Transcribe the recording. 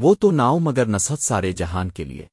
وہ تو ناؤ مگر نصحت سارے جہان کے لیے۔